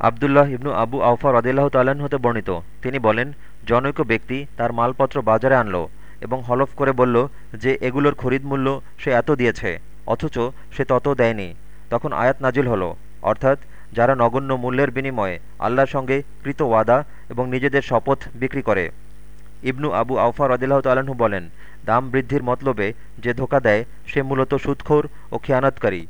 আবদুল্লাহ ইবনু আবু আউফা রদিল্লাহ তাল্লাহ্ন হতে বর্ণিত। তিনি বলেন, জনৈক ব্যক্তি তার মালপত্র বাজারে আনলো এবং হলফ করে বলল যে এগুলোর খরিদ মূল্য সে এত দিয়েছে, অথচ সে তত দেয়নি। তখন আয়াত নাজিল হলো। অর্থাৎ যারা নগণ্য মূল্যের বিনিময়ে আল্লাহর সঙ্গে কৃত ওয়াদা এবং নিজেদের শপথ বিক্রি করে। ইবনু আবু আউফা রদিল্লাহ তাল্লাহ্ন বলেন, দাম বৃদ্ধির মতলবে যে ধোকা দেয় সে মূলত সুদখোর ও খেয়ানতকারী।